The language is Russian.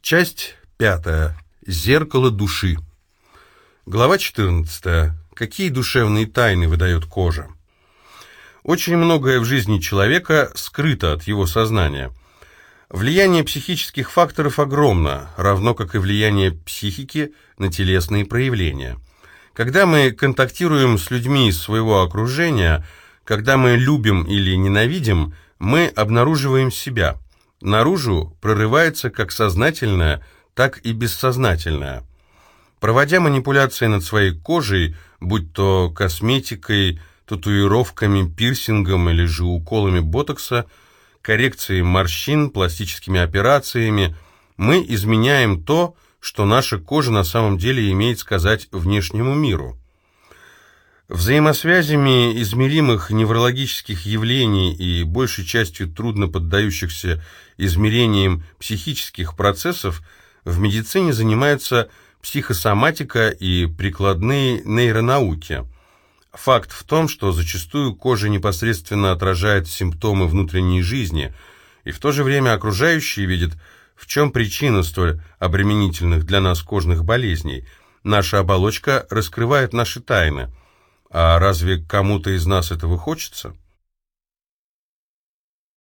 Часть пятая. Зеркало души. Глава 14. Какие душевные тайны выдает кожа? Очень многое в жизни человека скрыто от его сознания. Влияние психических факторов огромно, равно как и влияние психики на телесные проявления. Когда мы контактируем с людьми из своего окружения, когда мы любим или ненавидим, мы обнаруживаем себя. Наружу прорывается как сознательное, так и бессознательное. Проводя манипуляции над своей кожей, будь то косметикой, татуировками, пирсингом или же уколами ботокса, коррекцией морщин, пластическими операциями, мы изменяем то, что наша кожа на самом деле имеет сказать внешнему миру. Взаимосвязями измеримых неврологических явлений и большей частью трудно поддающихся измерениям психических процессов в медицине занимаются психосоматика и прикладные нейронауки. Факт в том, что зачастую кожа непосредственно отражает симптомы внутренней жизни, и в то же время окружающие видят, в чем причина столь обременительных для нас кожных болезней. Наша оболочка раскрывает наши тайны – а разве кому-то из нас этого хочется?